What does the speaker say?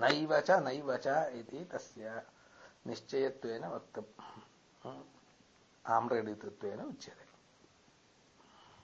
नैव च नैव च इति तस्य निश्चयत्वेन वक्तम्। आम्रेडितृत्वेन उच्यते।